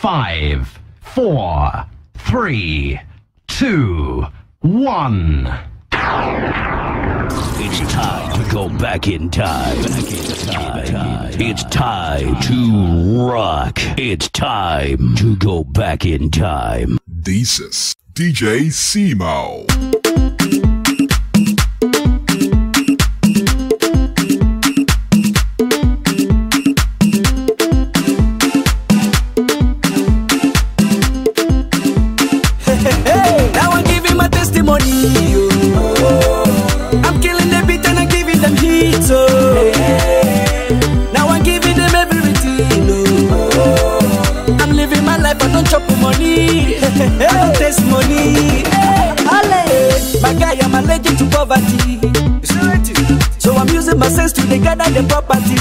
five, four, three, two, one. It's time to go back in time. Back in time. It's time to rock. It's time to go back in time. Desus, DJ Simo.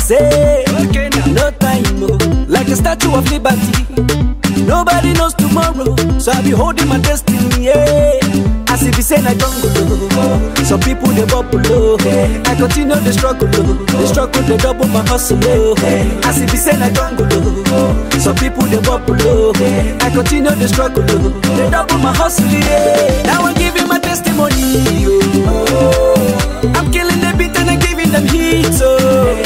Properties. Hey, no time, oh. like a statue of liberty. Nobody knows tomorrow, so I be holding my destiny. Yeah. As if it's say I jungle, oh. some people they bubble. Oh. I continue the struggle, oh. the struggle they double my hustle. Oh. As if it's say I jungle, oh. some people they bubble. Oh. I continue the struggle, oh. they double my hustle. Yeah. Now I'm giving my testimony. Oh. I'm killing the beat and I'm giving them heat. Oh.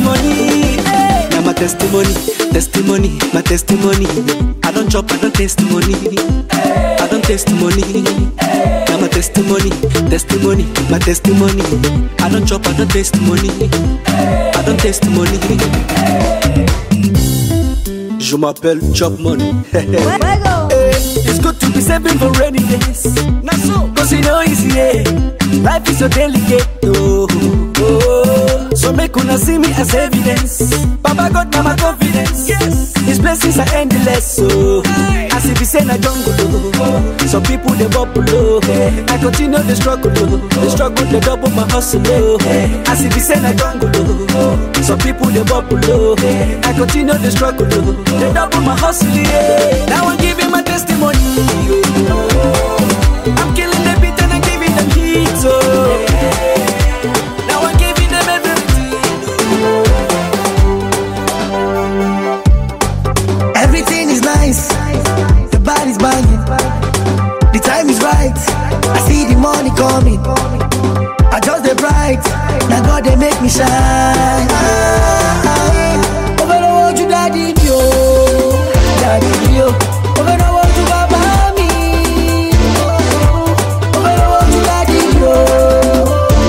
Taste money. Now my testimony, testimony, my testimony. I don't chop, I don't taste money. I don't taste money. Now my testimony, testimony, my testimony. I don't chop, I don't taste money. I don't taste money. Je m'appelle Chop Money. It's good to be saving for rainy days. Not so, cause you know it's yeah. Life is so delicate. So make una see me as evidence. Baba God, now my confidence. Yes, His blessings are endless. So, as if he say na jungle. Oh. Some people they bubble. Oh. I continue the struggle. Oh. The struggle they double my hustle. Oh. As if he say na jungle. Oh. Some people they bubble. Oh. I continue the struggle. Oh. They double my hustle. Yeah. Now I'm giving my testimony. Oh. I'm killing the beat and I'm giving them heat. Oh. Now shine. Over the world you daddy yo, daddy yo. Over the world you baba me. Over the world you daddy yo,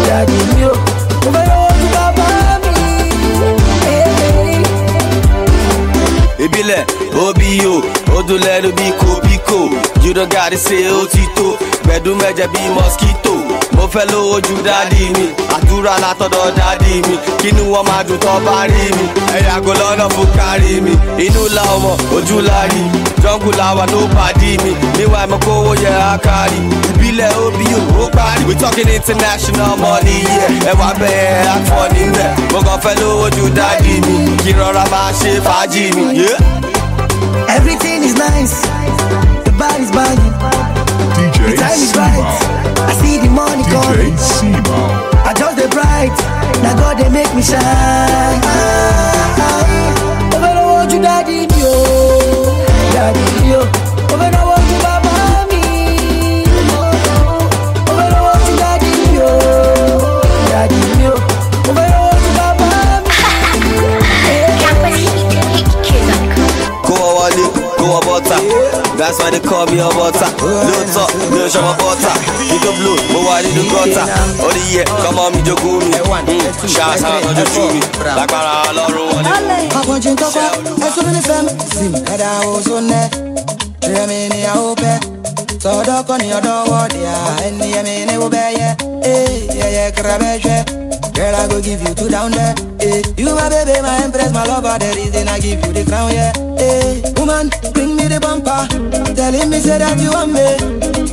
daddy yo. Over the world you baba me. Hey. ìbílẹ̀ obi o odò lẹ́nu bí kòbíkò you don gàdí ṣe ó ti tó gbẹ̀dú mẹ́jẹ bí mosquito mo fẹ́ lówó ju dádì mi àdúrà látọ̀dọ̀ dádì mi. Kínú wọn máa dùn tọ́ bá rí mi. Ẹ̀yà kò lọ́nà fún kárí mi. Inú la ọmọ ojú la rí. Jọ́ngù làwà ló pàdé mi. Níwà ẹ̀mọ́ kówó yẹ á kárí. Ìbílẹ̀ obi o ó parí. We talking international money yeah. ẹ̀wà bẹ́ẹ̀ àtọ̀ nílẹ̀. Mo kàn fẹ́ lówó ju dádì mi. Kí rọra máa ṣe fàájì mi. Yeah. Everything is nice, the body's banging, DJ the time is right. I see the money DJ coming, bright. Now God they make me shine. Over the world you daddy yo, daddy yo. Over the world you baba me. Over the world you daddy yo, daddy yo. Over the world you baba kó wọn wọlé kó wọn bọ́tà that's why they call me ọbọ̀tà lóòótọ́ mi ò ṣọmọ bọ́tà nígbà blow mo wà nínú gọ́tà orí yẹ kọ́mọ mi jogún mi ṣáàṣà lọ́jọ́ tú mi lágbára ọlọ́run wọlé. Akwancin kakwa, ẹsùn mi ní fẹ́m. Sim, ẹ̀dá oṣù nẹ́. Ìrẹ̀mí ni a ó bẹ́. Sọ̀dọ̀ kọ́ ni ọ̀dọ́ wọ́ọ̀dì à. Ẹni ẹ̀mí ni ó bẹ́ yẹ. Ee, yẹyẹ kẹrẹ bẹ́ ṣẹ́. Girl, I go give you two down there. Eh, you my baby, my empress, my lover. The reason I give you the crown, yeah. Eh, woman, bring me the bumper. Telling me say that you want me,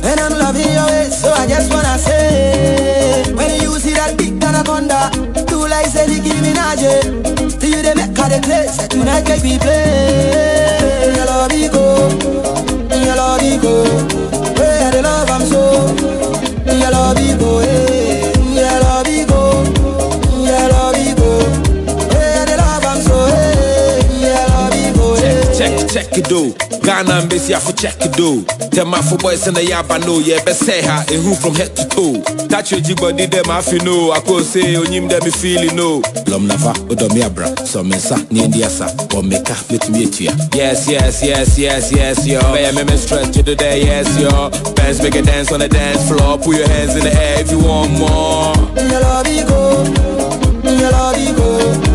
and I'm loving your ways. So I just wanna say, when you see that big anaconda, two like say Nicki Minaj. eh. See you they make her the place. Say tonight can we play? Your love me go, your love me go. Where the love I'm so, your love me go, eh. Though. Ghana and Bessie, I for check though. Tell my four boys in the yaba no, yeah, but say her, and who from head to toe. Touch your body, them I no. I could say, on him, them me feeling no. Lom nafa, odomi abra, so mensa, ni ndiasa, or meka, me eat ya. Yes, yes, yes, yes, yes, yo. Bear me, me stretch to the day, yes, yo. Bands make a dance on the dance floor. Put your hands in the air if you want more. Your love you go, your love you go.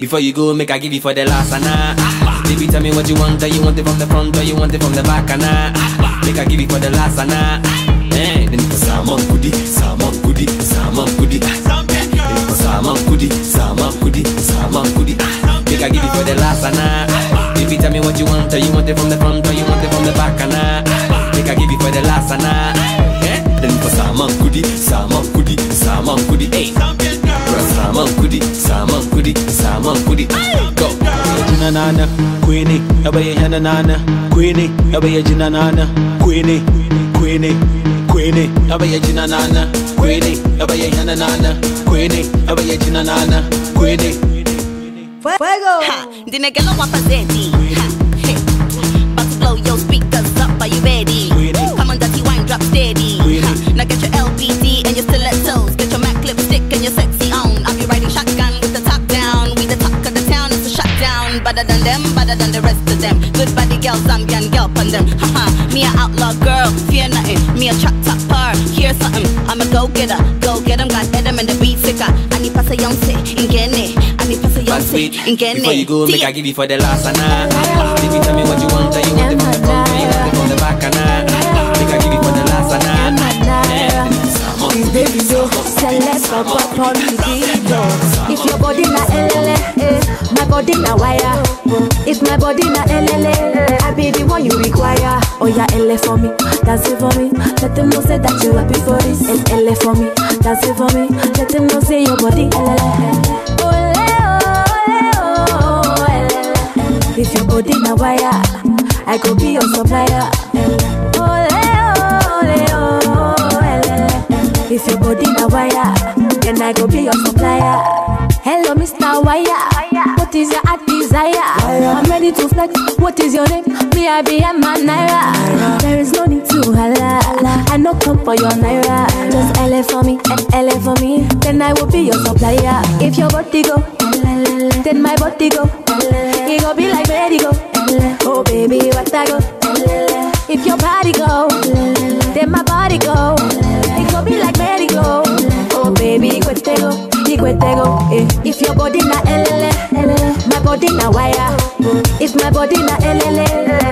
Before you go, make I give you for the last ana. Ah. Baby, tell me what you want. Do you want it from the front or you want it from the back ana? Ah. Make I give you for the last ana. Ah. Eh, then salmon goodie, salmon goodie, salmon for salmon goodie, salmon goodie, salmon goodie. Make I give you for the last ana. Baby, tell me what you want. Do you want it from the front or you want it from the back ana? Make I give you for the last ana. Eh, then for salmon goodie, salmon goodie, salmon goodie. Hey. saman kudi saman kudi saman kudi. Go. Jina nana kwene abaye yana nana kwene abaye jina nana kwene kwene kwene abaye jina nana kwene abaye yana nana kwene abaye jina nana kwene fuego ha ndinegelo wapazeti better than the rest of them. Good body girl, Zambian girl, pun them. Haha, me a outlaw girl, fear nothing. Me a truck topper, hear something. I'm a go getter, go get 'em, got Adam and the beat sicker. I need pass a young sit, ingene. I need pass a young But sit, wait, ingene. before you go, make I give you for the last ana. Baby, tell me what you want. Do you want it from the you want it from the back ana? Make I give you for the last ana. Then for salmon It's baby select for pop on the. If your body my body na wire. If my body na elele, I be the one you require. Oh yeah, ele for me, dance it for me. Let them know say that you happy for this. And ele for me, dance it for me. Let them know say your body elele. Ole, ole. If your body na wire, I go be your supplier. Ole, ole, oh, elele. If your body na wire, then I go be your supplier. Hello, Mr. Wire. What is your heart desire? I'm ready to flex. What is your name? Me, I be a man, Naira. There is no need to holla. I no come for your Naira. Just LA for me, LA for me. Then I will be your supplier. If your body go, then my body go. It go be like ready go. Oh baby, what I go? If your body go, cuete go. Eh. If your body na elele, my body na wire. If my body na elele,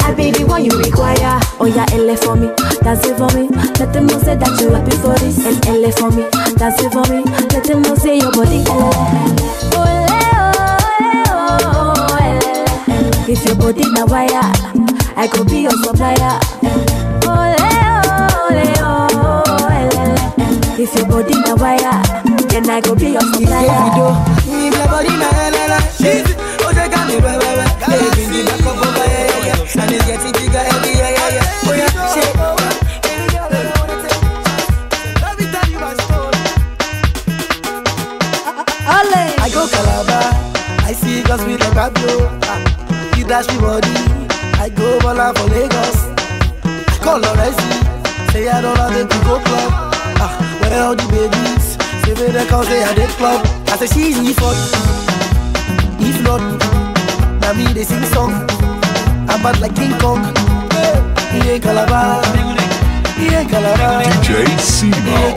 I be the one you require. Oh yeah, ele for me, dance it for me. Let them know say that you happy for this. And ele for me, dance it for me. Let them know say your body elele. Ole, ole, elele. If your body na wire, I go be your supplier. Ole, ole, oh, elele. If your body na wire, then I go be your supplier. If your body na elele, oh they got me well, well, well. Baby, in the back of over, yeah, yeah, yeah. And it's getting bigger every year, yeah, yeah. Oh yeah, shit. I go Calabar, I see girls with a. Ah, You dash me body, I go Bola for Lagos. I call Loresi, say I don't have to go club. Ah, where all the babies? Say me the cause they had the club. I say she's me for If not, now me they sing song. I'm bad like King Kong. He ain't Calabar. He ain't Calabar. DJ Simo.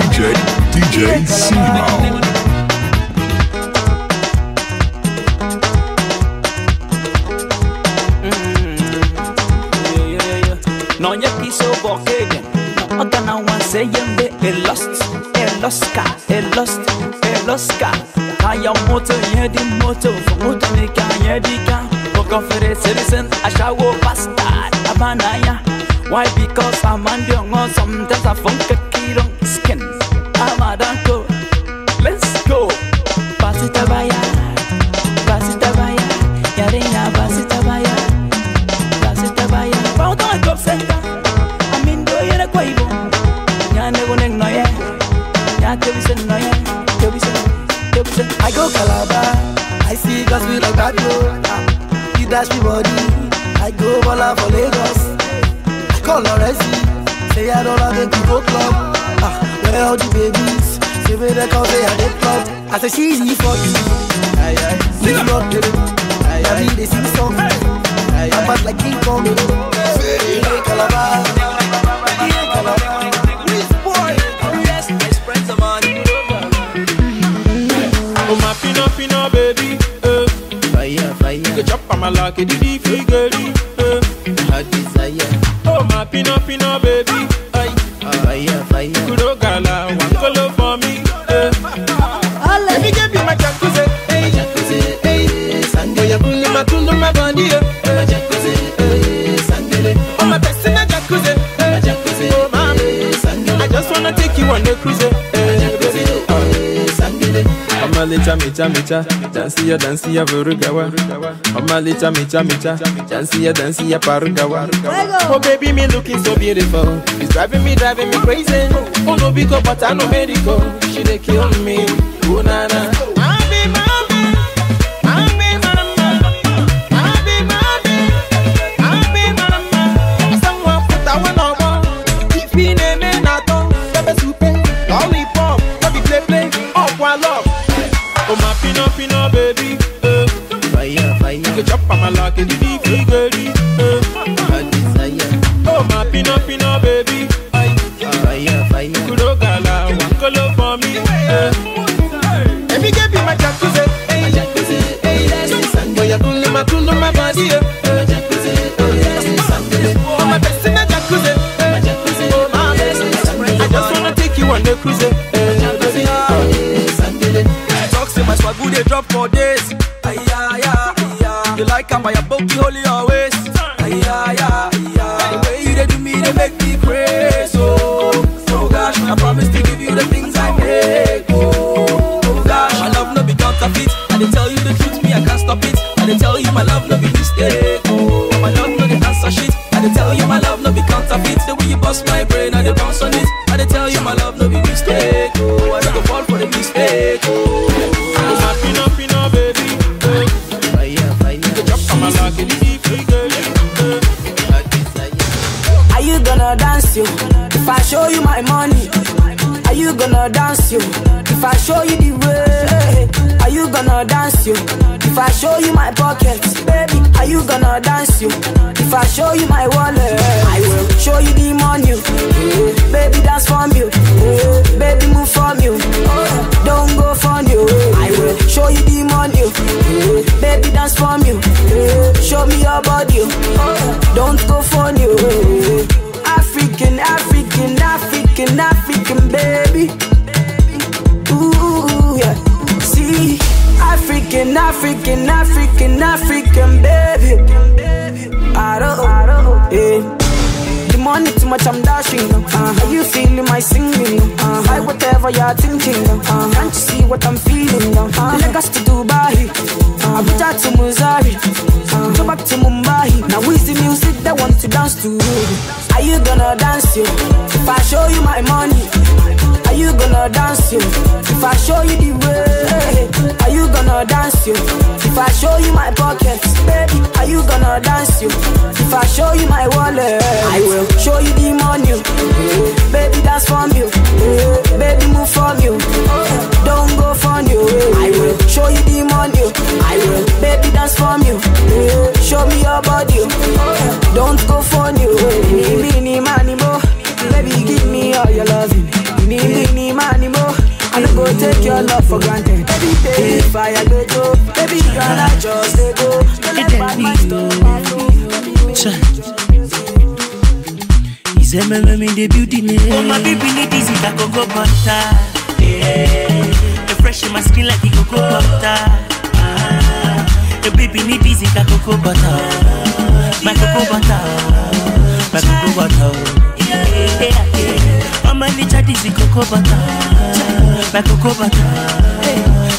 DJ DJ Simo. Mm-hmm. No nye piso bokegen Ogana wan se yembe e lost E lost ka E lost E lost ka Kaya moto ye di moto. Moto ni ka ye di ka Boko fere citizen Ashawo bastard Abanaya Why? Because I'm on Sometimes I funk a kirong skin I'm a danko Let's go. Basita baya Basita Calabar. I see girls be like that, yo. You dash me body. I go Bola for Lagos. I call Loresi. Say I don't have to go club. Ah, where all the babies? Say me the cause they are the club. I say she's easy for you. Sing not I mean they sing song. I'm bad like King Kong. Chop on my like it, the figure, eh. Hot desire. Oh my pina pina baby, ay. Fire fire. Kuro gala, one color for me, eh. Let me give you my jacuzzi, eh. Jacuzzi, eh. Sunday, you pull my tundu my body, eh. My jacuzzi, eh. Sunday. Oh my best in a jacuzzi, eh. Jacuzzi, oh my Sunday. I just wanna take you on the cruise, Omalicha micha micha, dansi ya dansi ya vurugawa. Omalicha micha micha, dansi ya dansi ya parugawa. Oh baby, me looking so beautiful. It's driving me, driving me crazy. Oh no, because but I know medical. She dey kill me. Oh na na. Show you my wallet, I will show you the money. eh, Baby, dance from you. eh, Baby, move from you. oh, Don't go from you. I will show you the money. eh, Baby, dance from you. eh, Show me your body. oh, Don't go from you. African, African, African, African, baby. Ooh, yeah. See, African, African, African, African, baby. I don't, I yeah. The money too much, I'm dashing. Uh, are you feeling my singing? Uh, buy whatever you're thinking. Uh, can't you see what I'm feeling? Uh, Lagos to Dubai, uh, Abuja to Mozari, uh, go back to Mumbai. Now is the music that want to dance to? Are you gonna dance you? If I show you my money, you gonna dance you? If I show you the way, are you gonna dance you? If I show you my pockets, baby, are you gonna dance you? If I show you my wallet, I will show you the money. Baby, dance from you. Baby, move from you. Don't go from you. I will show you the money. I will, baby, dance from you. Show me your body. Don't go from you. Money, mo. Baby, give me all your loving. Mini, mini, money, mo. I don't go take your love for granted. Baby, baby, if I go go, baby, girl, I just dey go. Don't let bad man stop my flow. Is a meme in the building. Oh my baby need this is a cocoa butter. Yeah. The fresh in my skin like the cocoa butter. Ah. The baby need this is a cocoa butter. My cocoa butter. My cocoa butter. Yeah, yeah, yeah. Oh my little this is cocoa butter. My cocoa butter.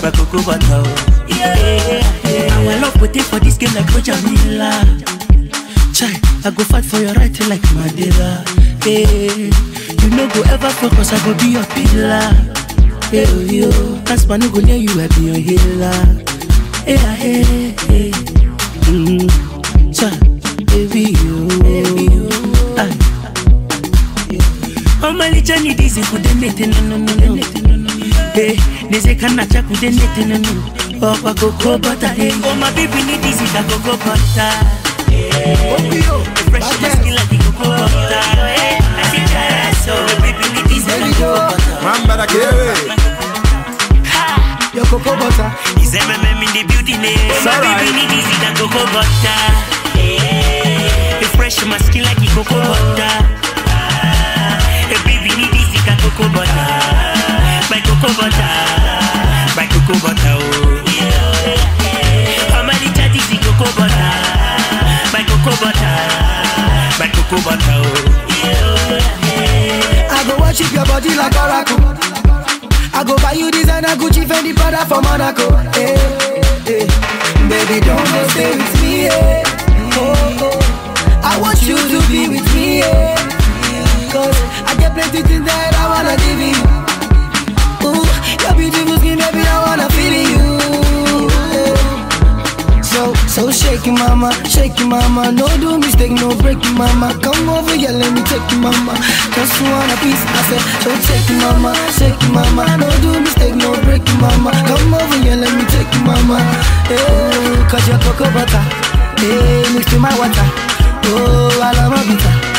My cocoa butter. Yeah, yeah, yeah. I love waiting for this game like Roger Milla. Chai, I go fight for your right like Mandela. Hey, you no go ever focus, I go be your pillar. Hey, oh, yo, that's why no go near you, I be your healer. Hey, ah, hey, hey. Mm, chai, baby, yo, baby, yo. Ah omalichani dizi kudenetenononno e eh, nizekana cha kudenetenono okwa oh, kokobota e omabibi ni dizi ka kokobota mambarakawe your cocoa butter. Is that my mom in the building? Eh? Oh, my baby need easy than cocoa butter. Yeah. Refresh my skin like the cocoa butter cocoa butter. My cocoa butter. My cocoa butter. Oh. How many chatties in cocoa butter? My cocoa butter. My cocoa butter. Oh. I go worship your body like oracle. I go buy you designer Gucci Fendi Prada for Monaco. Hey, hey. Baby, don't go stay with me. Hey. Oh, oh. I want you to be with me. Hey. I get plenty things that I wanna give you. Ooh, your beautiful skin, baby, I wanna feel you. So, so shake it, mama, shake it, mama. No do mistake, no break it, mama. Come over here, let me take you, mama. Cause you want a piece, I said. So shake it, mama, shake it, mama. No do mistake, no break it, mama. Come over here, let me take you, mama. Hey, cause your cocoa butter, hey, mixed with my water. Oh, I love my bitter.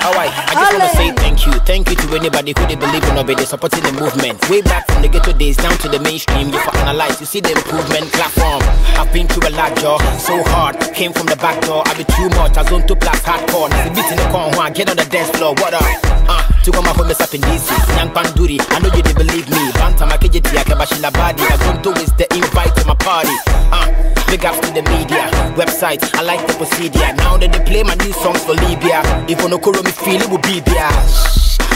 Alright, I just wanna say thank you. Thank you to anybody who they believe in or they supporting the movement. Way back from the ghetto days down to the mainstream, you for analyze, you see the improvement platform. I've been through a lot, jaw, so hard. Came from the back door, I be too much. I zone two plus hardcore. Now the beat in the corn, I get on the dance floor. What up? Uh, to all my homies up in DC, Young Panduri, I know you didn't believe me. Banta Makejiti, I Kabashila Badi. I don't do is the invite to my party. Uh, big ups to the media, website, I like the procedure. Now that they play my new songs for Libya. If on Okoro me feel it will be there.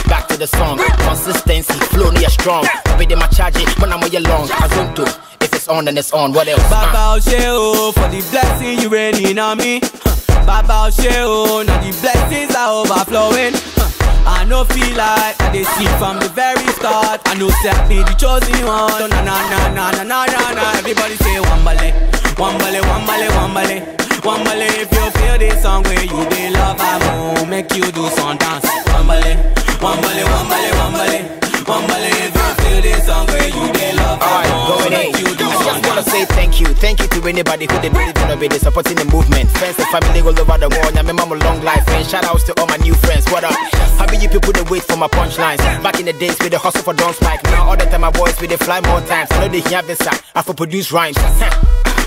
Back to the song, consistency, flow near strong. Be them my charge it when I'm way long. I don't do if it's on then it's on. What else? Baba uh. Osheo oh, for the blessing you raining on me. Baba Osheo, oh, now the blessings are overflowing. I no feel like I dey see from the very start. I know say be the chosen one. So na na na na na na na na. Everybody say wambale, wambale, wambale, wambale, wambale. If you feel this song where you dey love, I will make you do some dance. Wambale, wambale, wambale, wambale, wambale. If you feel this song you dey love, Alright, going in. you do I just wanna say thank you, thank you to anybody who they believe in or they supporting the movement. Friends and family all over the world. Now, my mama long life and shout outs to all my new friends. What up? How many you people they wait for my punchlines? Back in the days with the hustle for don't spike. Now all the time my boys with they fly more times. I know they hear this uh, I for produce rhymes.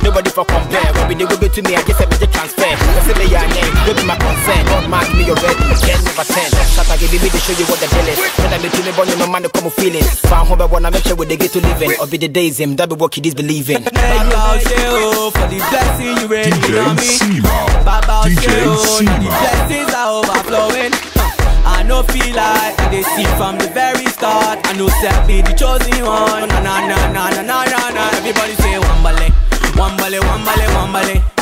Nobody for compare. When we they go to me, I guess I make the transfer. Cause in the year name, don't be my concern. Don't mark me already. 10 over 10. Saturday, baby, they show you what the deal is. When I meet you, me born, you no man, come feeling. Found home, I wanna make sure we they get to living. Or be the days him, that be what kids believing. Baba Osheo for the blessing you raining DJ on me. Simo. Baba DJ Osheo, now the blessings are overflowing. I no feel like I dey see from the very start. I know say I be the chosen one. Na na na na na na na na. Everybody say one volley, one volley, one volley.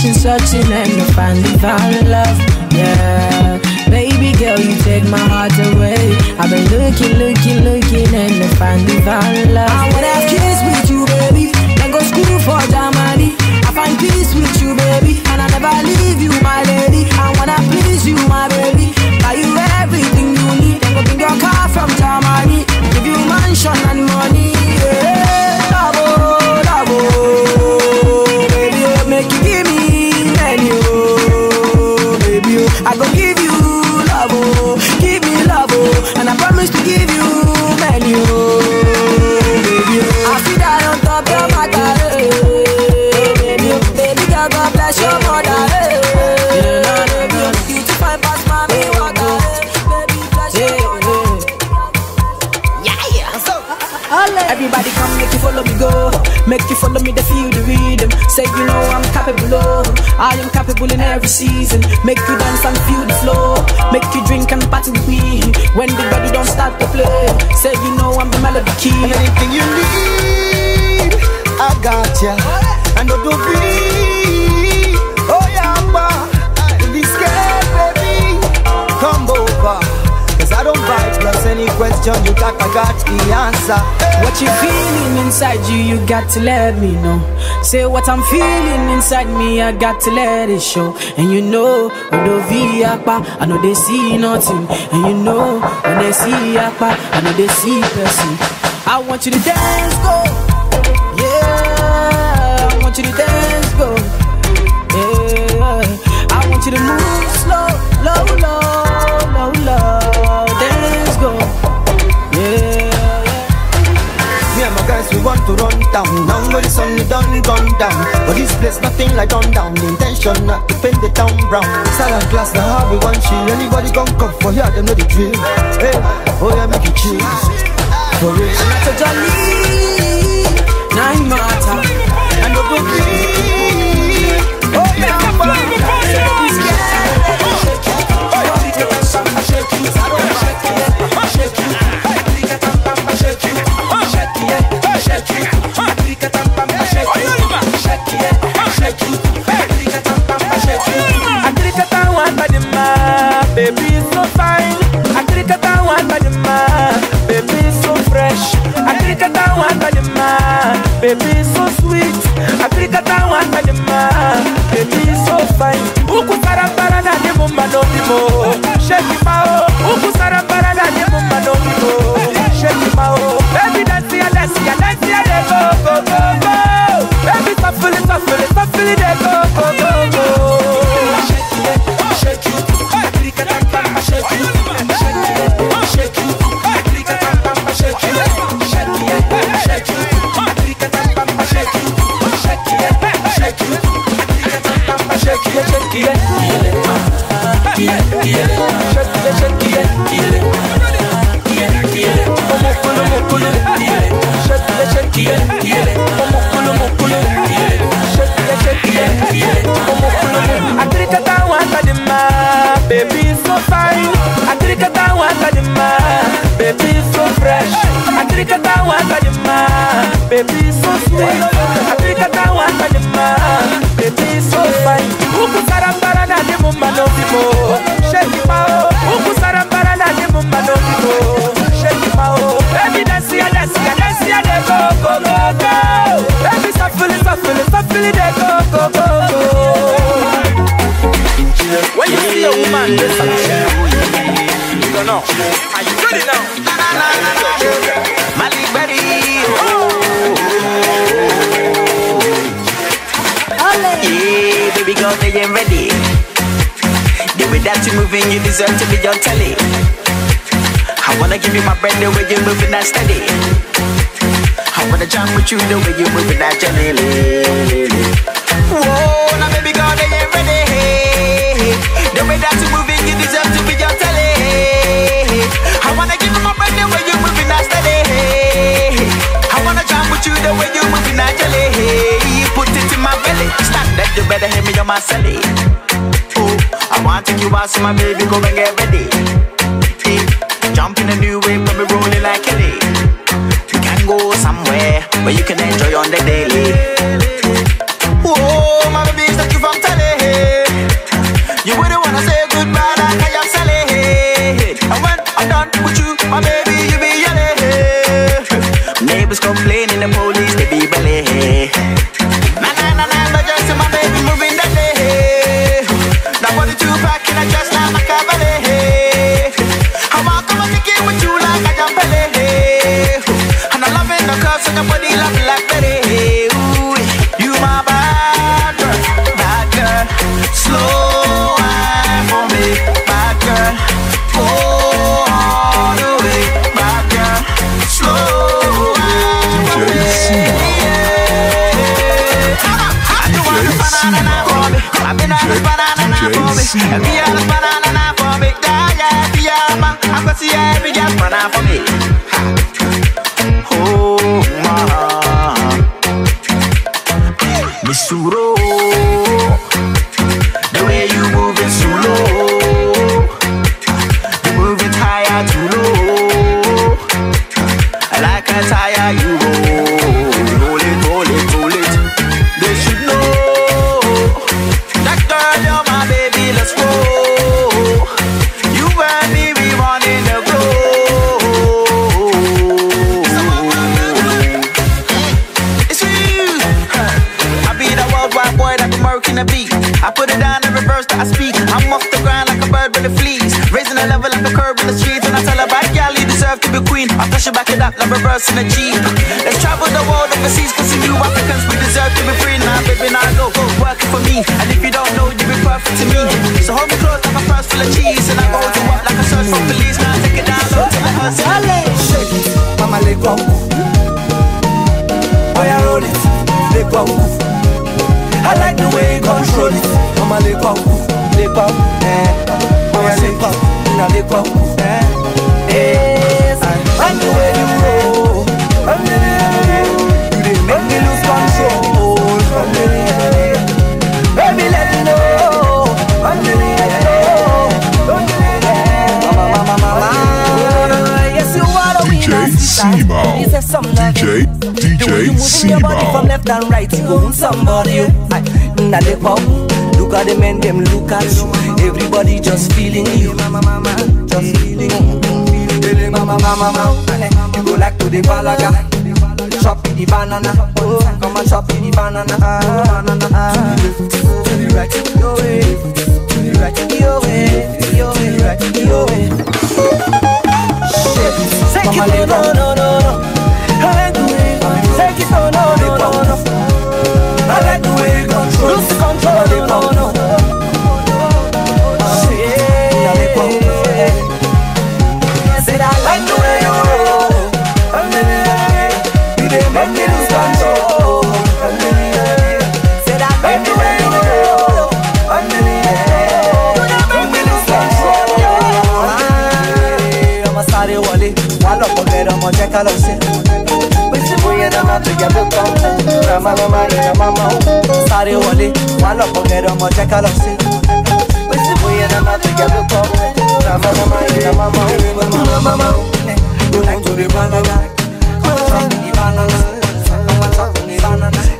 searching, searching, and I finally found love. Yeah, baby girl, you take my heart away. I've been looking, looking, looking, and I finally found love. I wanna have kids with you, baby. Then go school for Germany. I find peace with you, baby, and I never leave you, my lady. I wanna please you, my baby. Buy you everything you need. Then go bring your car from Germany. Give you mansion. Make you follow me, they feel the rhythm. Say you know I'm capable of. I am capable in every season. Make you dance and feel the flow. Make you drink and party with me. When the body don't start to play, say you know I'm the melody key. Anything you need, I got ya. And don't be Any question you got, I got the answer. What you feeling inside you, you got to let me know. Say what I'm feeling inside me, I got to let it show. And you know, I know they see nothing. And you know, when they see Apa, I know they see person. I want you to dance, go. Yeah, I want you to dance, go. Yeah, I want you to move slow, low, low. Want to run down, now where the sun is done gone down. But this place nothing like run down. The intention not to paint the town brown. Silent class, the how we want chill Anybody gon' come for here, them know the drill Hey, oh yeah, make it chill. For real. Not a jolly, nine matter. And no boogie baby so sweet. Agrikata one by the ma, baby so fine. Uku sarambara na ni mumba no bimo, shake mao. Oh. Uku sarambara na ni mumba no bimo, shake mao. Oh. Baby dance ya dance ya dance ya de go go go go. Baby shuffle it shuffle it de go go go go. Shake it, it, it, it, it, it, it, it, baby so fine. The ma, baby so fresh. Wanta the ma, baby so sweet. Agrikata wanta the ma, baby so fine. Uku sarambara na ni mumba no bimo, shake it mao. Uku sarambara na ni mumba no bimo, shake it mao. Baby ya dance ya de go go go go. Baby it shuffle it de go go go go. When you see a woman some you don't know. Are you ready now? Malik Betty. Oh. Yeah, baby girl, they ain't ready. The way that you moving, you deserve to be on telly. I wanna give you my bread the way you're moving that steady. I wanna jump with you the way you're moving that jelly. Whoa, now baby girl, they ain't ready. The way that you moving, you deserve to be on telly. I wanna give you my bread the way you're moving that steady. I wanna jump with you the way you're moving that jelly. Belly. Standard, you better hear me on my celly. Oh, I wanna take you out, so my baby, go and get ready. Jump in a new wave, put me rolling like Kelly. We can go somewhere where you can enjoy on the daily. Every girl banana for me. Ha. Up like Now they pop. Look at the men, them look at you. Everybody just feeling you. Just feeling you. Mama mama mama. You go like to the balaga. Chop the banana. Oh, come and chop the banana. Ah, banana. Ah. To the right, your way. To the right, your way. Your way, your way. Shit. Take me lose control. ọmọ sáré wọlé wà lọ́pọ̀ bẹ̀rẹ̀ ọmọ jẹ́ ká lọ sí. Pèsè bóyá náà máa tó yàgbé kan. Ràmá màmá yìí màmá o. Sáré wọlé wà lọ́pọ̀ bẹ̀rẹ̀ ọmọ jẹ́ ká lọ sí. Pèsè bóyá náà máa tó yàgbé kan. Ràmá màmá yìí màmá o. Màmá màmá o. You like to dey banana. Come on, chop the banana. Come on, chop the banana.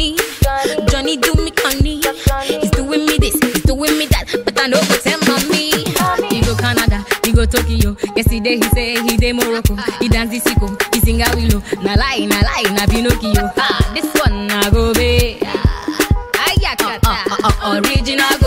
Johnny, Johnny do me funny. He's doing me this, he's doing me that, but I know him on me. He go Canada, he go Tokyo. Yesterday he say he dey Morocco. He dance the sicko, he sing a willow. Na lie, na lie, na Pinocchio. Ah, this one na go be. Ah, yeah, uh uh, uh, uh, uh, original.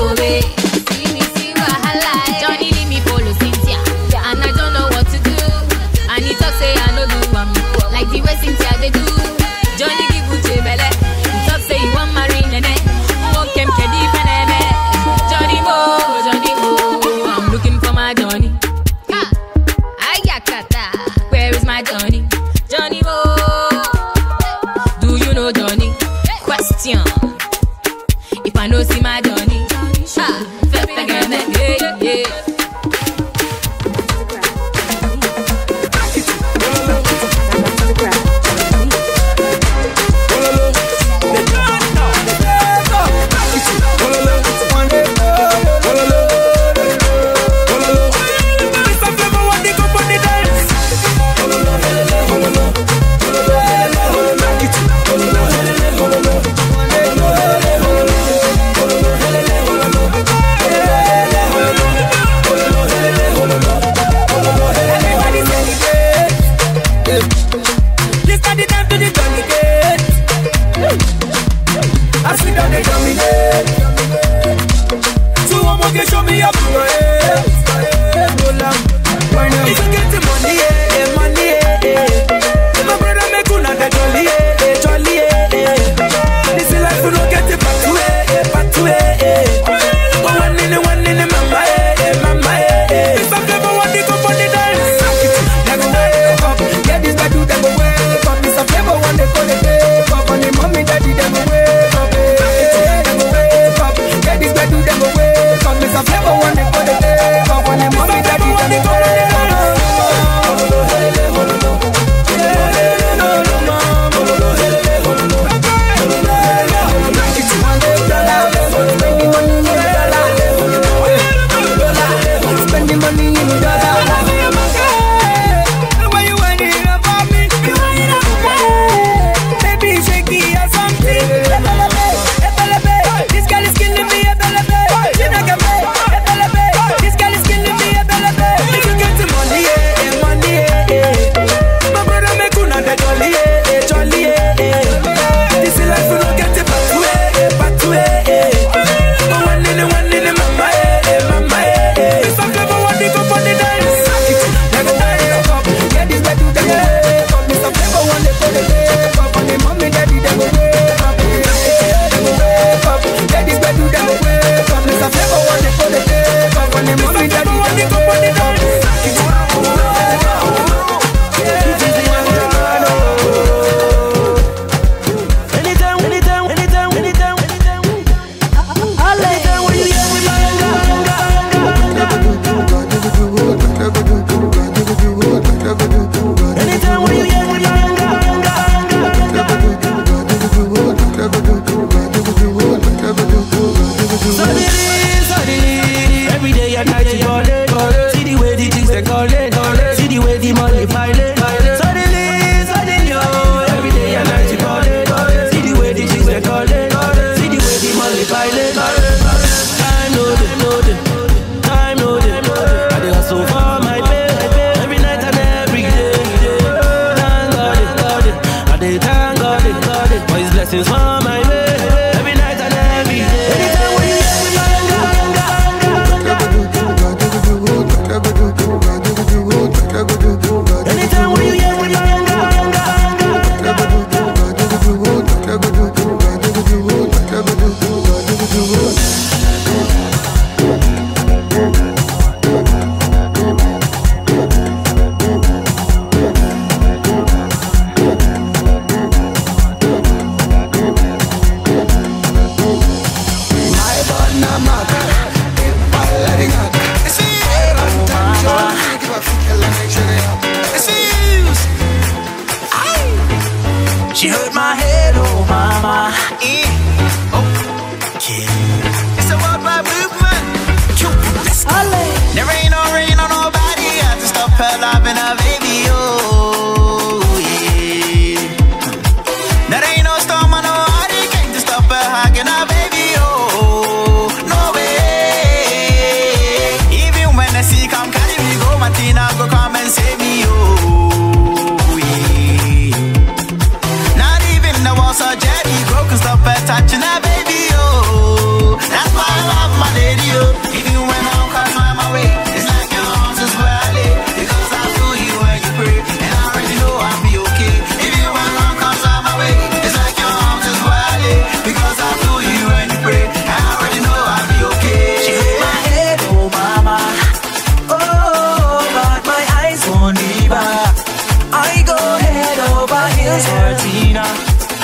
is Martina,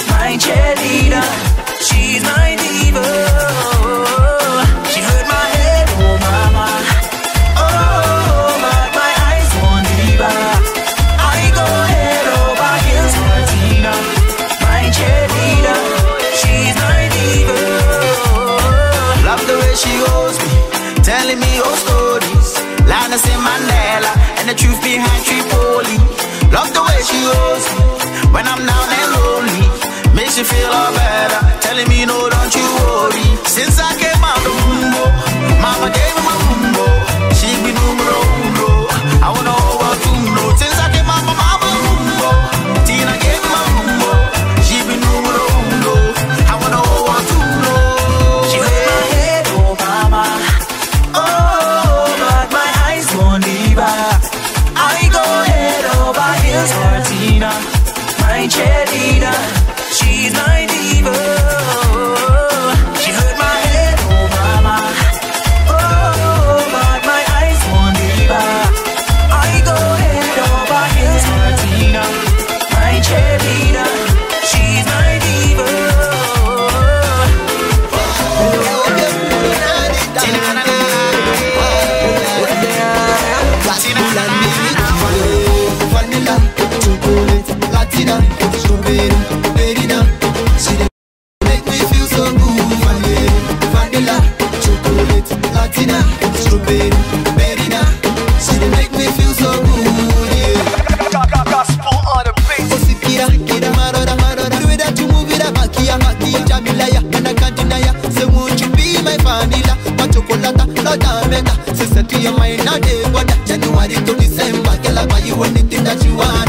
my cheerleader. She's my diva. You feel all better. Telling me, no, don't you worry. Since I came to December, girl, I buy you anything that you want.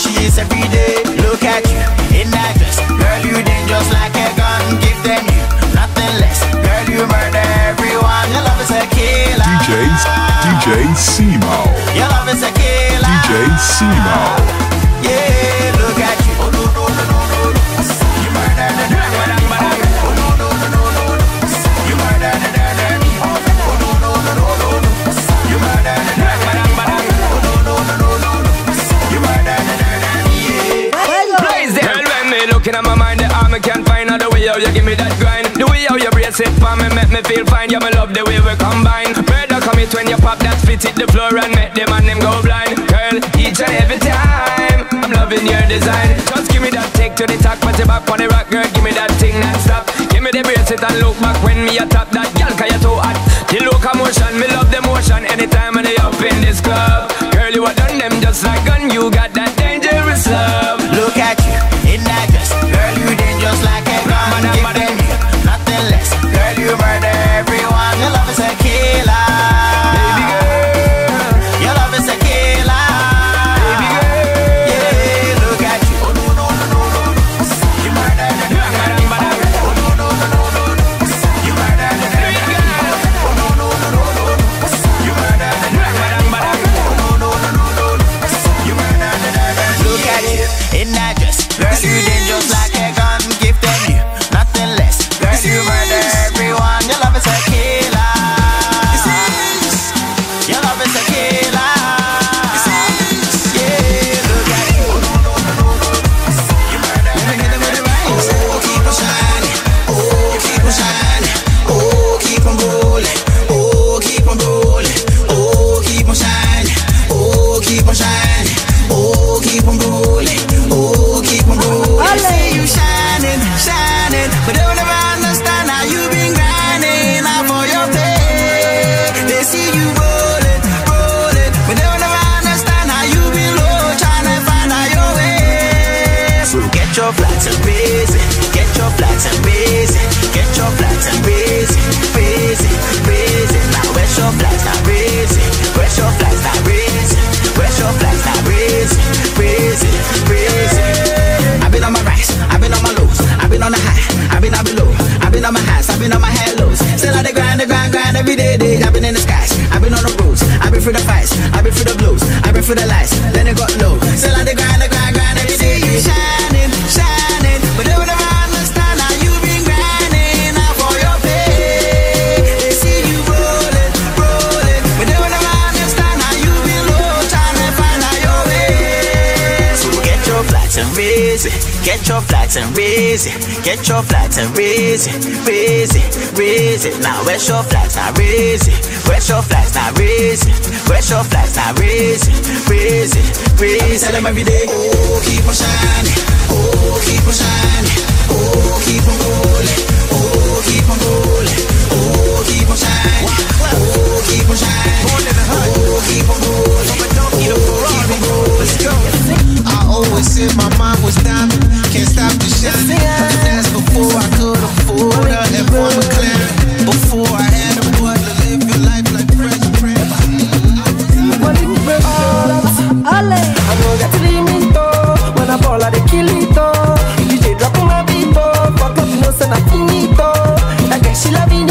She is every day. Look at you in that dress. Girl you dangerous like a gun. Give them you nothing less. Girl you murder everyone. Your love is a killer. DJ's DJ Simo. Your love is a killer. DJ Simo. Brace it for me make me feel fine. Yeah, me love the way we combine. Murder commit when you pop that fit hit the floor and make them and them go blind. Girl, each and every time, I'm loving your design. Just give me that take to the top, put your back on the rock, girl. Give me that thing that stop. Give me the bracelet and look back when me a top that girl, cause you too hot. The locomotion, me love the motion. Anytime when they up in this club, girl, you a done them just like gun. You got that dangerous love. Look at through the blues, I've been through the lights, then it got low. Still on the grind, the grind, grind every day You shining, shining. But been grinding. For your They see you rolling, rolling. But they you been low Trying to find your way So get your flats and raise it Get your flats and raise it Get your flats and raise it Raise it, raise it. Now where's your flats, now raise it Where's your flats, now raise it Where's your flats, now raise it Raise it, raise it. Tell them every day. Oh, keep on shining. Oh, keep on shining. Oh, keep on rolling. Oh, keep on rolling. Oh, keep on shining. Oh, keep on shining. Oh, keep on rolling. Oh, keep on rolling. Let's go. I always said my mind was diamond. Can't stop the shine That's before I could afford a F1 McLaren. Before I had a boy I know that limito When I ball I dey kill it oh DJ drop my beat oh For club you know say na finito That girl she loving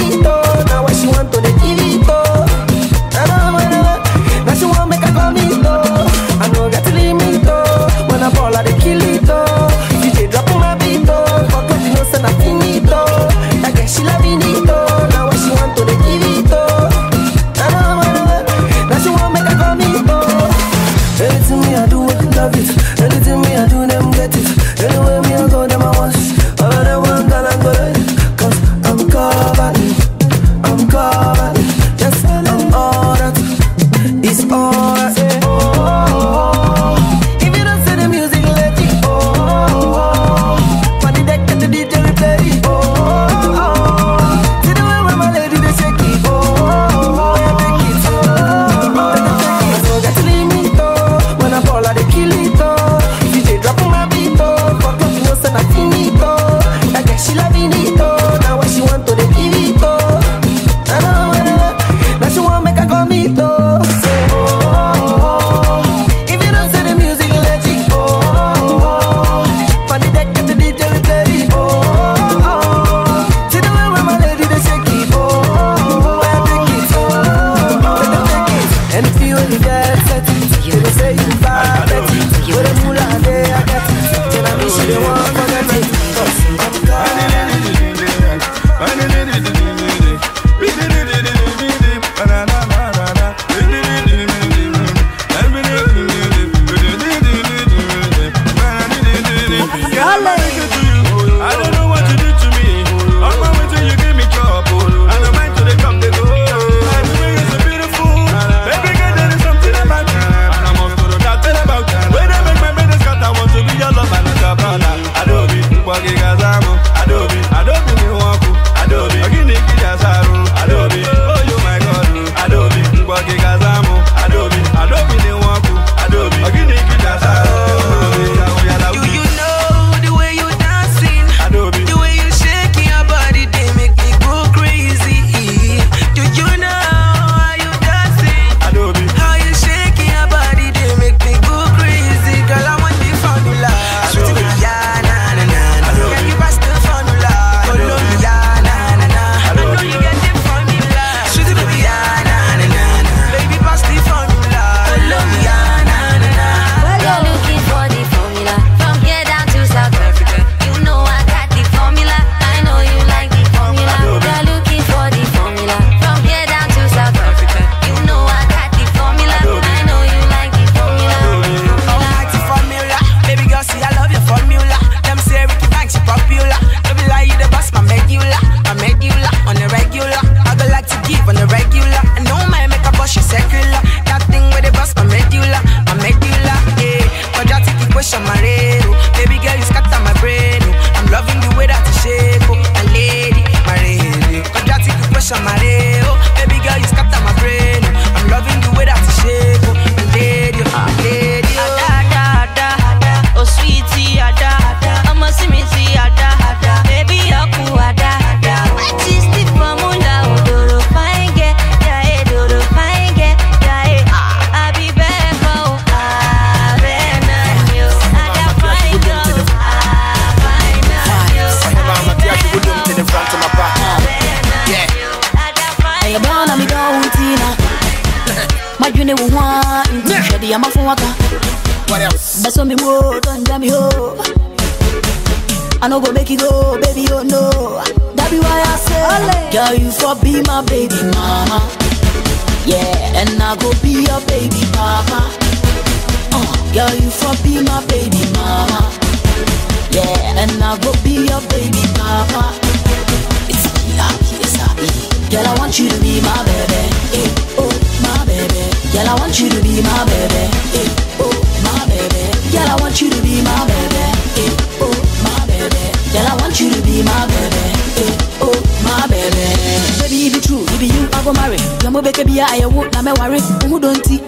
ayewo na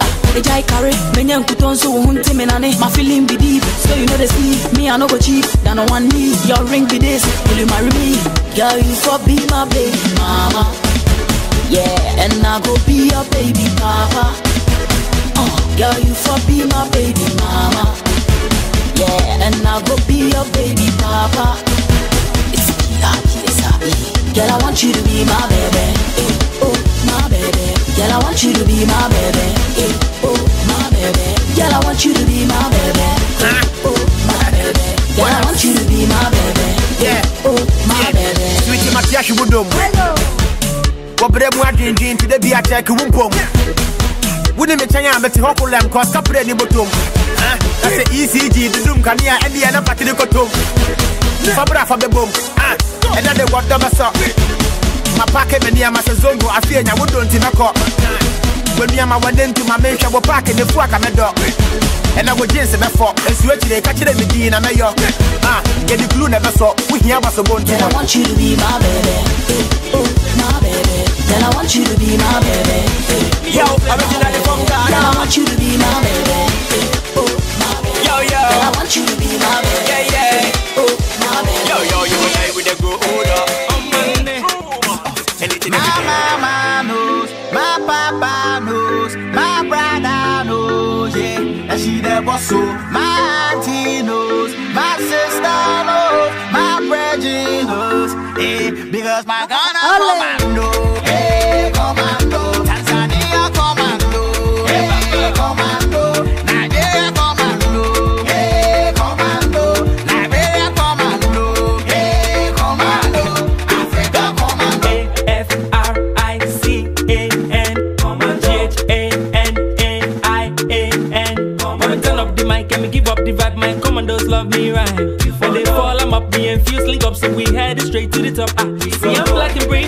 ah, eja I carry. Menya nkuton so uhun me nane. My feeling be deep, so you know the see. Me I no go cheap, than on one knee. Your ring be this, will you marry me? Girl, you for be my baby mama. Yeah, and I go be your baby papa. Uh, girl, you for be my baby mama. Yeah, and I go be your baby papa. It's a it's Girl, I want you to be my baby. Eh, oh, my baby. Girl, I want you to be my baby. Eh, oh, my baby. Girl, I want you to be my baby. Eh, oh, my baby. Girl, I want you to be my baby. Yeah. Oh, my baby. Sweetie Matiashi Wudom. wɔbrɛ mu adwendwen nti da bi akyɛke wo mpom wone me kyɛn a mete hɔ kolɛm kɔ skaprɛ ni botom na sɛ ecg dudum kanea ɛneɛ na mpatene kɔtom fa berɛ afa bɛbom ɛna de wɔdɔ bɛsɔ mapake me nneɛma sɛ zongo afei anya wodo nti mɛkɔ wanuama wɔne ntuma menhwɛ wo paake ne fu aka mɛdɔ ɛna wo jeans bɛfɔ nsuo akyire ka kyerɛ me dii na mɛyɔ Ah, yɛde glu na ɛbɛsɔ wohia wasobɔ Girl, I want you to be my baby. Oh, my baby. Girl, I want you to be my baby. Yo, originally from Ghana. Girl, I want you to be my baby. Oh, my baby. Yo, yo. Girl, I want you to be my baby. Yeah, yeah. Oh, my baby. Yo, yo, you and I with the grow older. My mama knows, my papa knows, my brother knows, yeah. And she boss, so my auntie knows, my sister knows, my brother knows, yeah. Because my Ghana me right. When they fall I'm up, me and fuse link up So we headed straight to the top. Ah, See I'm black and brave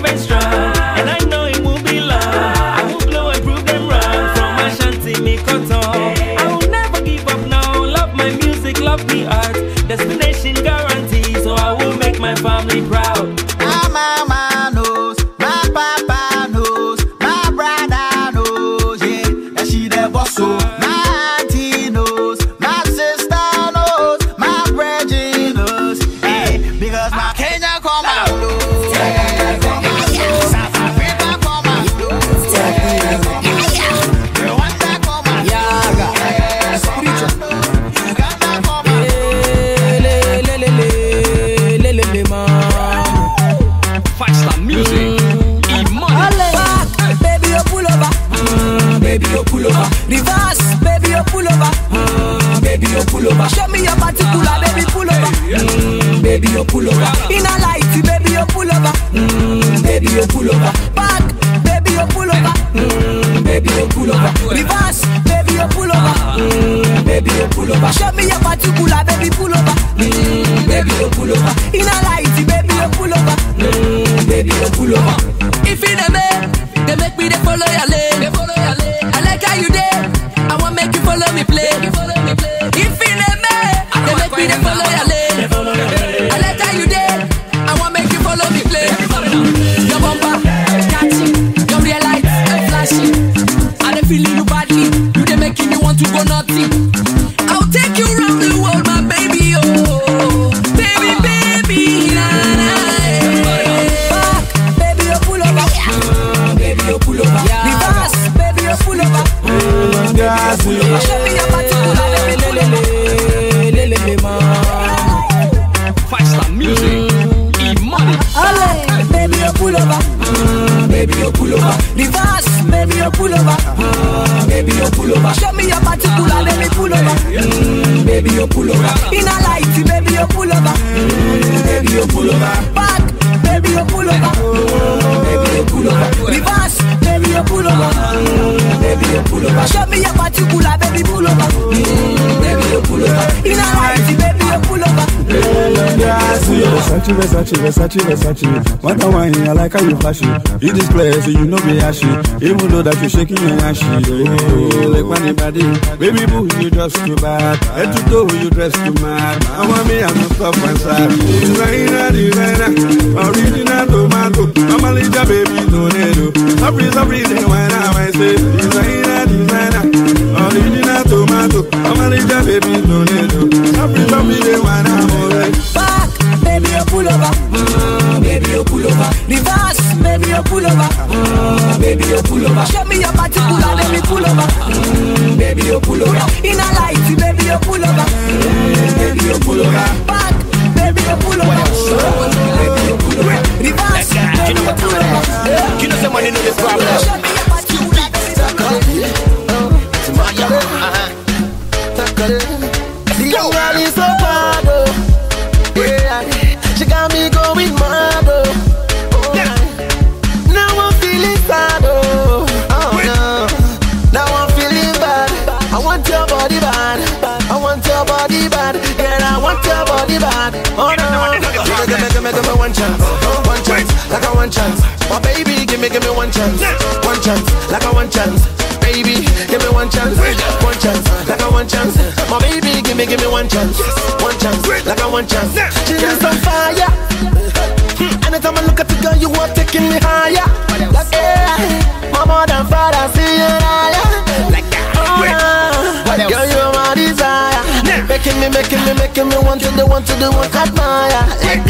How you this place, you know me ashy. Even though that you shaking your ashy. Oh, like money body. Baby boo, you just too bad. Head to toe, you dress too mad. I want me, I'm not stop and sad. Designer, designer. Original tomato. Mama Lija, baby, tornado. Sorry, sorry, then when I say designer, designer. Original tomato. Mama Lija, baby, tornado. Sorry, sorry, then when I'm alright. Back, baby, you pull over. Mm, baby, you pull over. Reverse, you pull over. Mm, baby, you pull over. Show me your particular, baby, pull over. Mm, baby, you pull over. In a light, baby, you pull over. Mm, baby, you pull over. Me, give me one chance, one chance, like a one chance. She is on fire. Hmm, anytime I look at the girl, you are taking me higher. Like yeah, my mother and father see you higher. Like oh yeah, girl, you are my desire. Making me, making me, making me want to do, want to do, want to admire. Like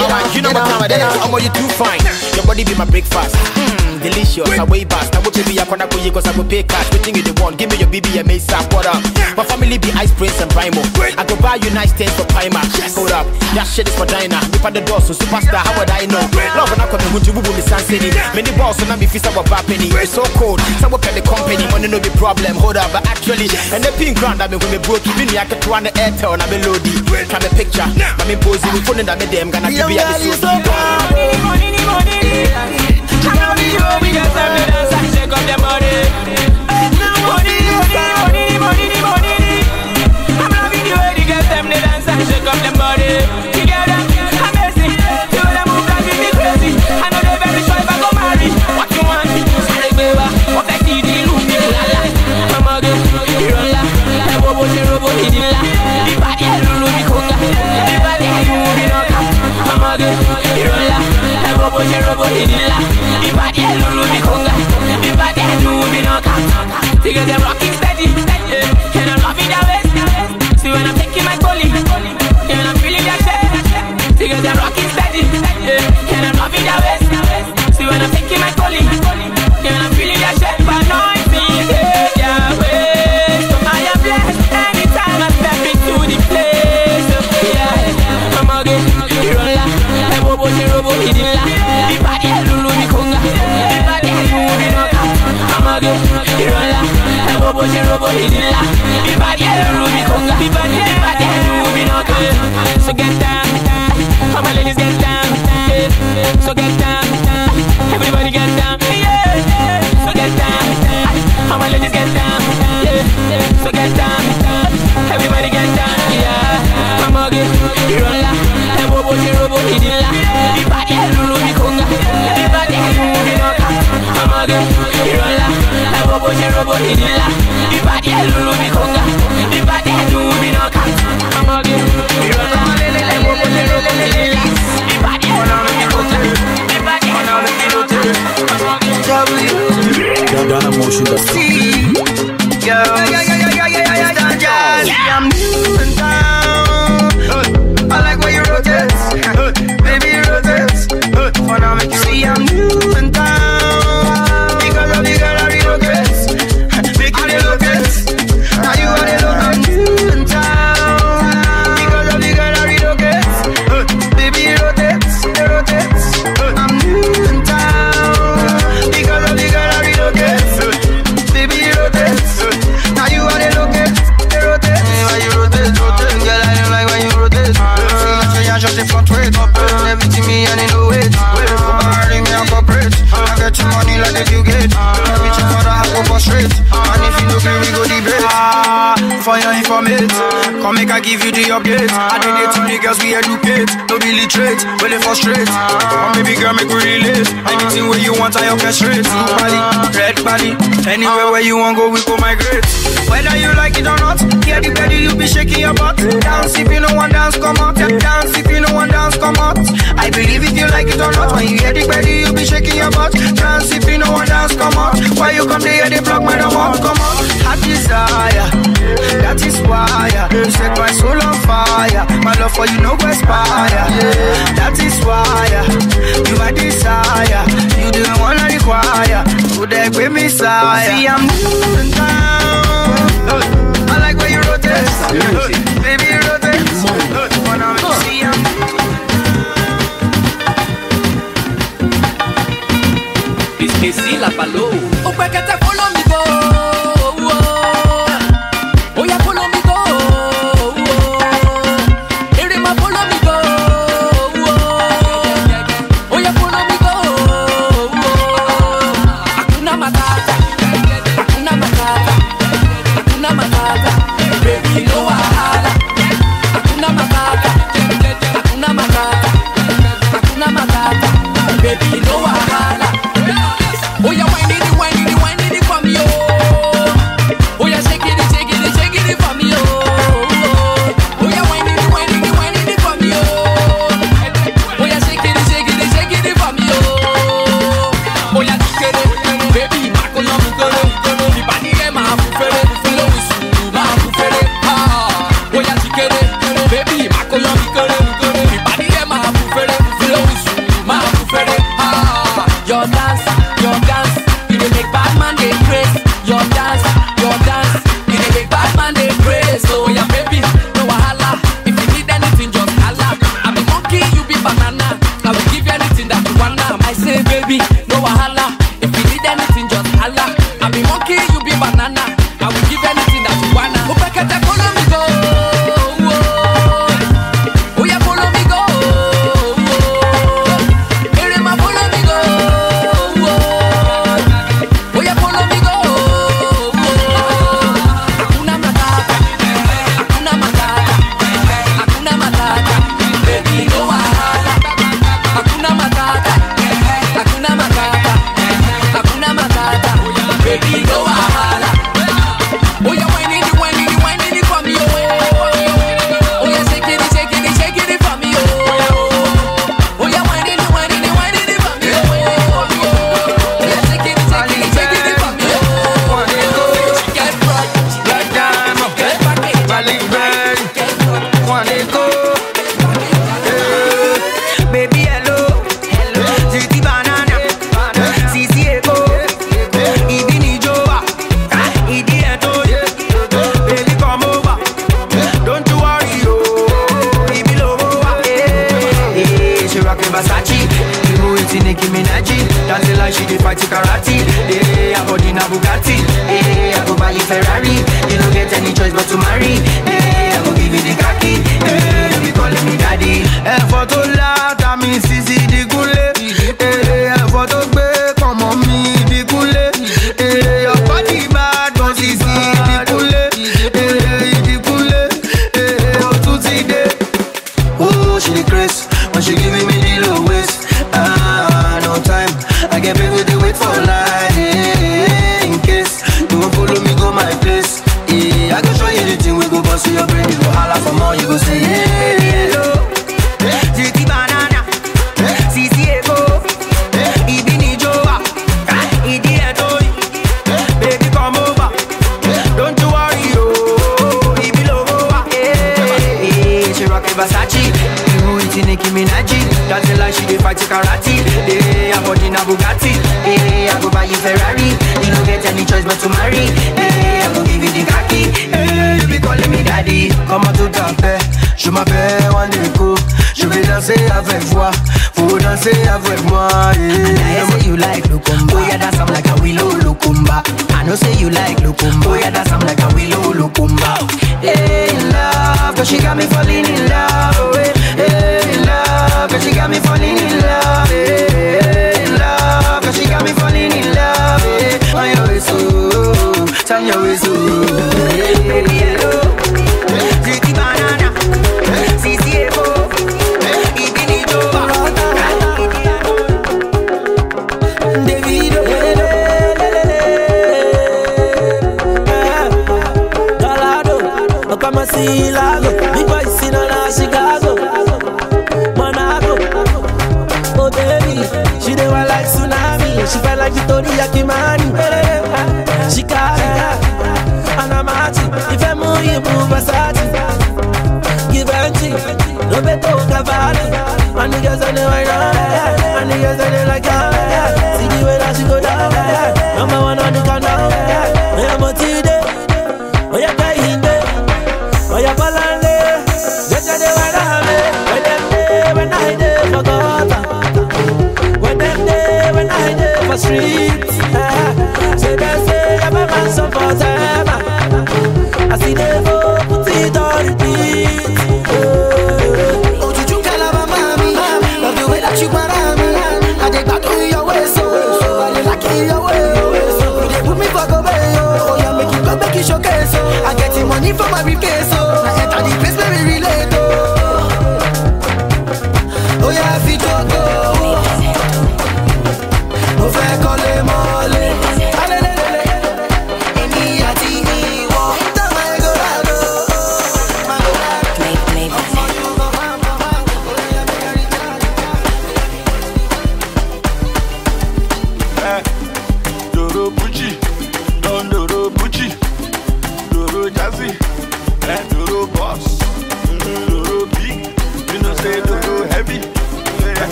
Alright, you know what time it is. I'm you too fine. Your body be my breakfast. Mmm, delicious. I way past. I will pay me a corner for you cause I will pay cash. Waiting you the one. Give me your BB and Mesa. What up? My family be Ice Prince and Primo. I go buy you nice things for Primer. Hold up. That shit is for Dinah. Whip at the door, so superstar. How would I know? Love and I come in with you, boo me San City. Many balls, so now me fist up a penny. It's so cold. So what can the company? Money no be problem. Hold up, but actually, and the pink ground, I mean, when me broke, even me, I can run the airtel and I'm melody. Try me picture. I mean, pose you, phone and I'm them. Gonna give you a so bad. Money, money, money. Shake up them body. onye robo dị nla Ịbadị ya lụrụ dị konga Ịbadị ya nụ bi n'ọka Together rocking steady Can I love it that way? See when I'm taking my goalie Can I'm feeling that shit Together rocking steady Can I love it that way? See when I'm taking my goalie robo ṣe robo ìbàdí ẹ̀rù mi ìbàdí ẹ̀rù mi náà. So get down, all my ladies get down, so get down, everybody get down, so get down, all my ladies get down, so get down, everybody get down. Mamoge, ìrọ̀lá, ẹ̀ ṣe robo ṣe nílá ìbàdí ẹ̀rù mi kọ̀ǹga ìbàdí ẹ̀rù mi náà gbé. Mamoge, ìrọ̀lá, ẹ̀ ṣe robo ṣe nílá. give you the updates. I did it to the girls we educate. No be literate, when they frustrate. Oh, baby girl, make we relate. Anything where you want, I orchestrate. Nobody, red body. Anywhere where you want go, we go migrate. Whether you like it or not, yeah, the belly you be shaking your butt. Dance if you know one dance, come out. Dance if you know one dance, come out. I believe if you like it or not, when you hear the belly you be shaking your butt. Dance if you know one dance, come out. Why you come there, the block when I want come out. Hot desire, that is why you set my soul on fire. My love for you no go expire. That is why you my desire. You the one I require. Today, give me sour. See, I'm moving down. I like where you rotate. Baby, you rotate. See I'm you see I'm Esqueci la paloma. O que te follow me. I go buy you Ferrari. You don't get any choice but to marry. Hey, I'm gonna give you the khaki. Hey, you be calling me daddy. Comment tout à eh. fait Je m'appelle Juan Rico. Je vais danser avec toi. Faut danser avec moi yeah. And I say you like Lukumba. Oh yeah, that sound like a willow Lukumba. I know say you like Lukumba. Oh yeah, that sound like a willow Lukumba. Hey, in love Cause she got me falling in love oh. story ya Kimani Shikari Anamati Ife muhimu Versace Givenchy Roberto Cavalli My niggas on the way now for my peso.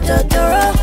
do do.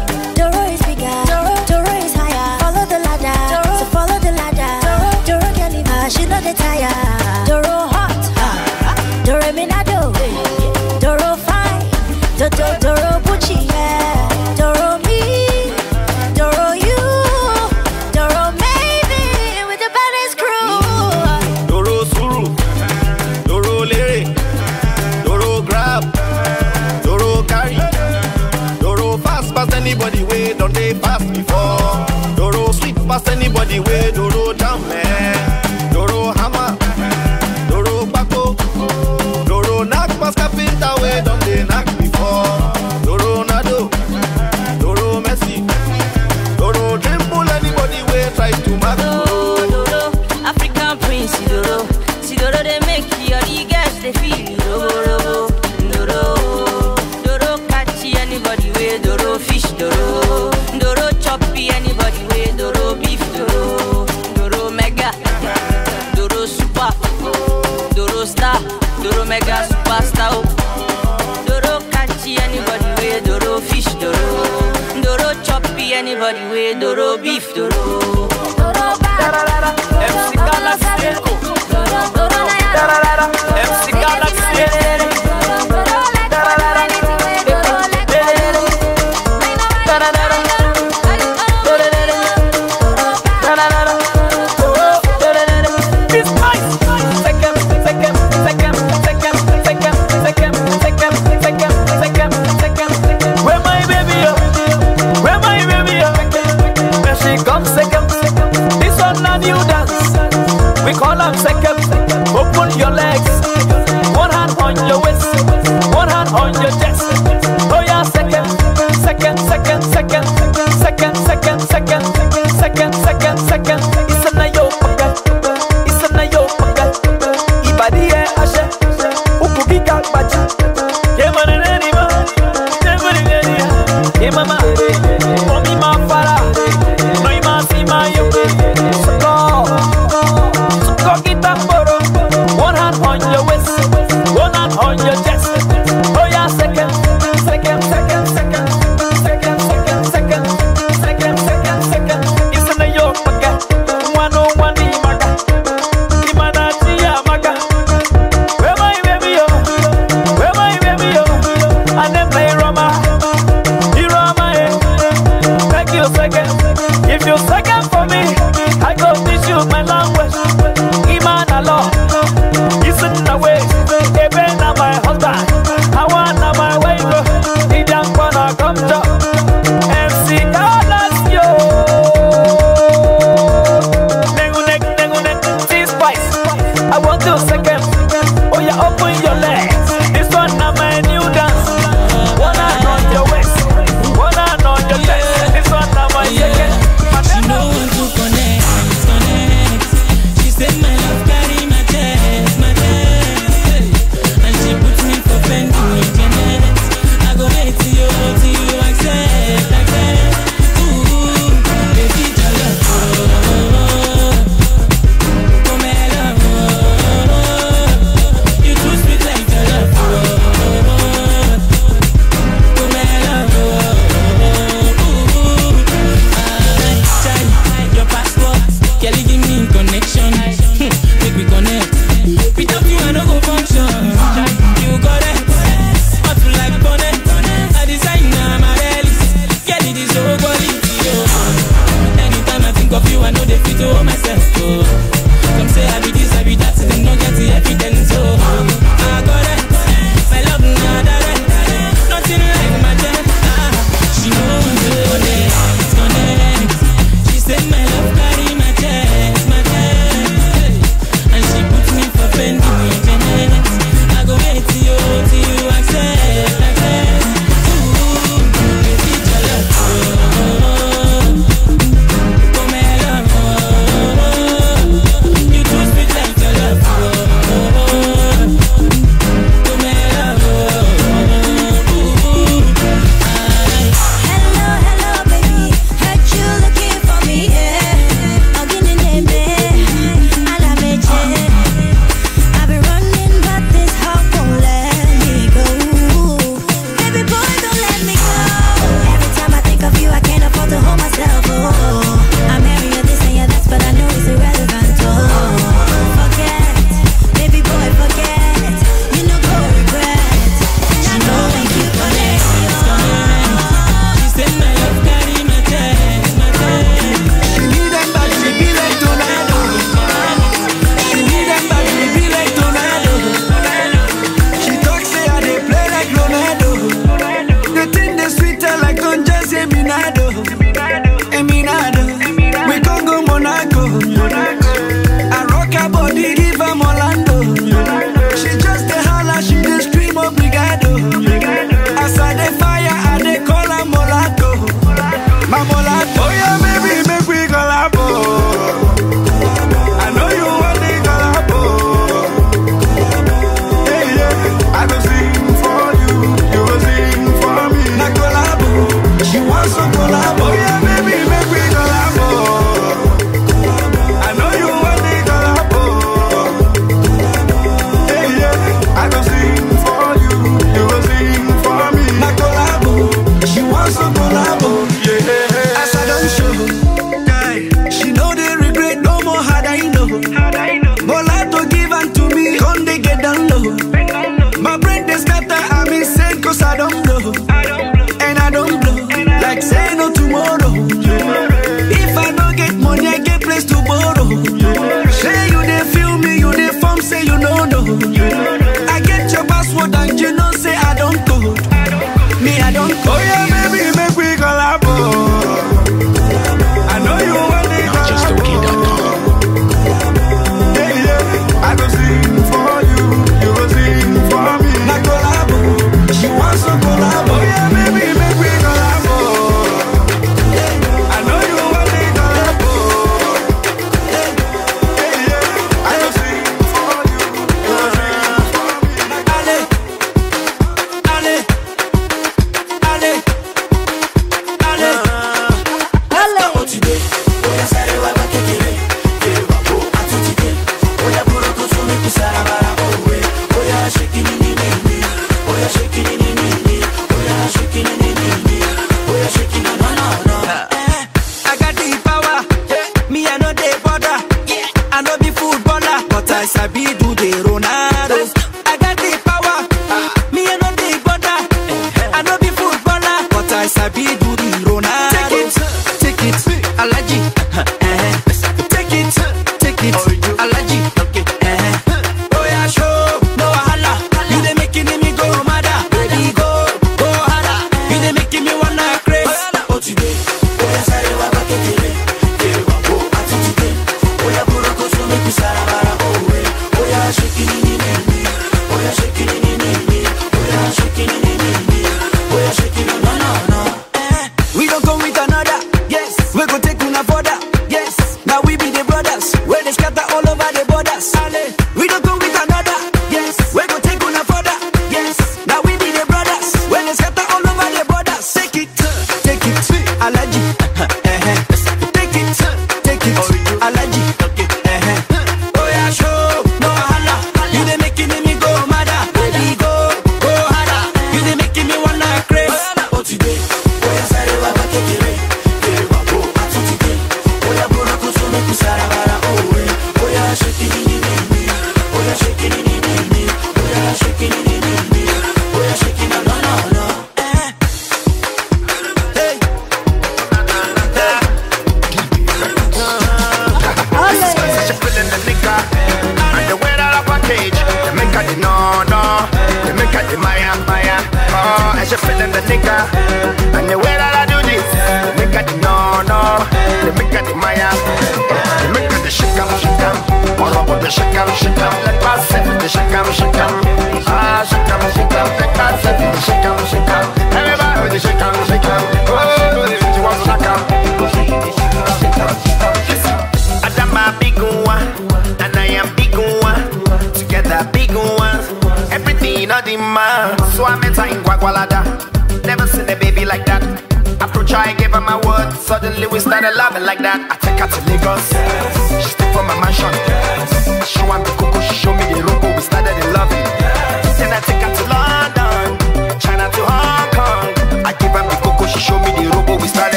Body we doro beef doro.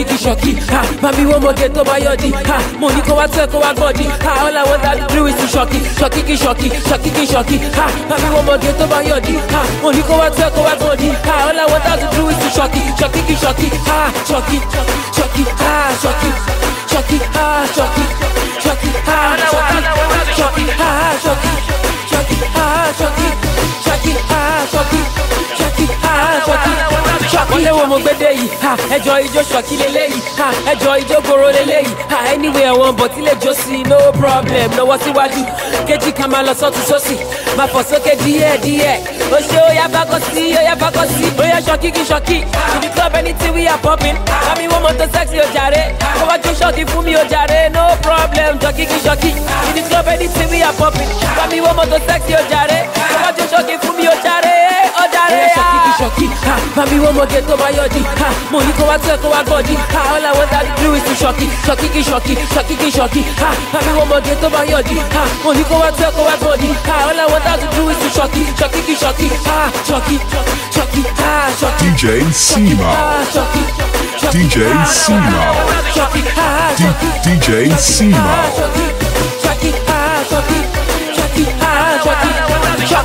kíkì ṣọ̀kì ha mami wọ́n mọ̀gẹ́ tó bá yọ̀dí ha mo ní kó wá tẹ̀ kó wá gbọ̀dí ha all i want that do is to ṣọ̀kì ṣọ̀kì kì ṣọ̀kì ṣọ̀kì kì ṣọ̀kì ha mami wọ́n mọ̀gẹ́ tó bá yọ̀dí ha mo ní kó wá tẹ̀ kó wá gbọ̀dí ha all i want that do is to ṣọ̀kì ṣọ̀kì kì ṣọ̀kì ha ṣọ̀kì ṣọ̀kì ha ṣọ̀kì ṣọ̀kì ha ṣọ̀kì ṣọ̀kì ha ṣọ̀kì ha ṣọ̀kì ṣọ̀kì ha ṣọ̀kì ṣọ̀kì ha ṣọ̀kì ṣọ̀kì ha ṣọ̀kì. Wọ́n léwo mo gbé dé yìí, ẹjọ́ ijó ṣọ̀kí leléyìí, ẹjọ́ ijó goro leléyìí, anyway ẹ̀wọ̀n bọ̀ tí lè jó sí no problem, lọ́wọ́ síwájú, kejì kan máa lọ sọ́tún sósì, máa fọ̀ sókè díẹ̀ díẹ̀, ó ṣe ó yá bá kọ́ sí, ó yá bá kọ́ sí, ó yá ṣọ̀kí kí ṣọ̀kí, the club anything we are popping, mami wọ́n mọ̀ tó sexy ó jàre, kó wá jó ṣọ̀kí fún mi ó jàre, no problem, ṣọ̀kí kí ṣọ̀kí, the club anything we are popping, mami wọ́n mọ̀ tó sexy ó jàre, kó wá jó ṣọ̀kí fún mi ó jàre, ó jàre, ṣọ̀kí kí ah. ṣọ̀kí, ha, mami wọ́n mọ̀ go get to my. Ha, mo yi ko wa tẹ ko. Ha, all I want that do is to shocky, shocky ki shocky, shocky ki shocky. Ha, àbí wọ́n mọ̀ get to my yodi. Ha, mo yi ko wa tẹ ko wa gọdi. Ha, all I want that do is to shocky, shocky ki shocky. Ha, shocky, shocky, ha, shocky. DJ Simo. DJ Sima, DJ Simo. Shocky, ha, shocky, shocky, ha, shocky.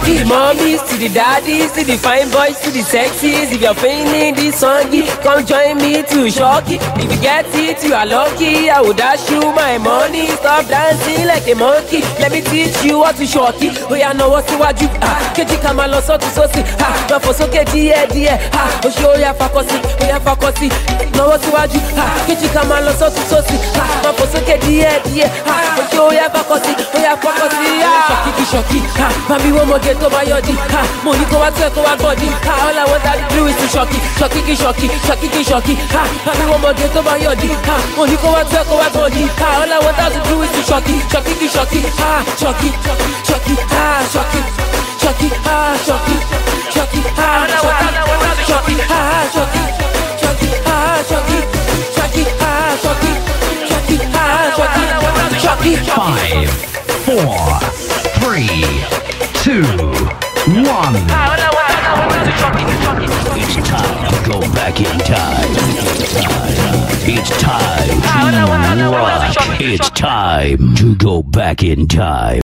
To the mommies, to the daddies, to the fine boys, to the sexies. If you're feeling this song, come join me to shock it. If you get it, you are lucky. I would dash you my money. Stop dancing like a monkey. Let me teach you what to shock it. Oya náwó síwájú, kejì ká máa lọ sọ́tún sósì, máa fò sókè díẹ̀ díẹ̀. Oṣù oya fakọsí, oya fakọsí, náwó síwájú, kejì ká máa lọ sọ́tún sósì, máa fò sókè díẹ̀ díẹ̀. Oṣù oya fakọsí, oya fakọsí. Ṣọ̀kì kì ṣọ̀kì, bàbí wọ́n get. You ah. Keji kama lo so to so si ah. Ma fo so ke die die ah. Oh, show ya fakosi, oh ya fakosi ah. Shocky ki shocky ah. Mami wo mo get to my yodi ah. Mo ní kó wá tẹ́ kó wá gbọ́dí ah. All I want to do is to shocky, shocky ki shocky, shocky ki shocky ah. Mami wo mo get to my yodi ah. Mo ní kó wá tẹ́ kó wá gbọ́dí ah. All I want to do is to shocky ah. Shocky, shocky ah. Shocky, shocky ah. Shocky, shocky ah. Shocky, shocky ah. Shocky, shocky ah. Shocky, shocky ah. Shocky, shocky ah. Shocky, shocky. Five, four, three, two, one. It's time to go back in time. It's time to rock. It's time to go back in time.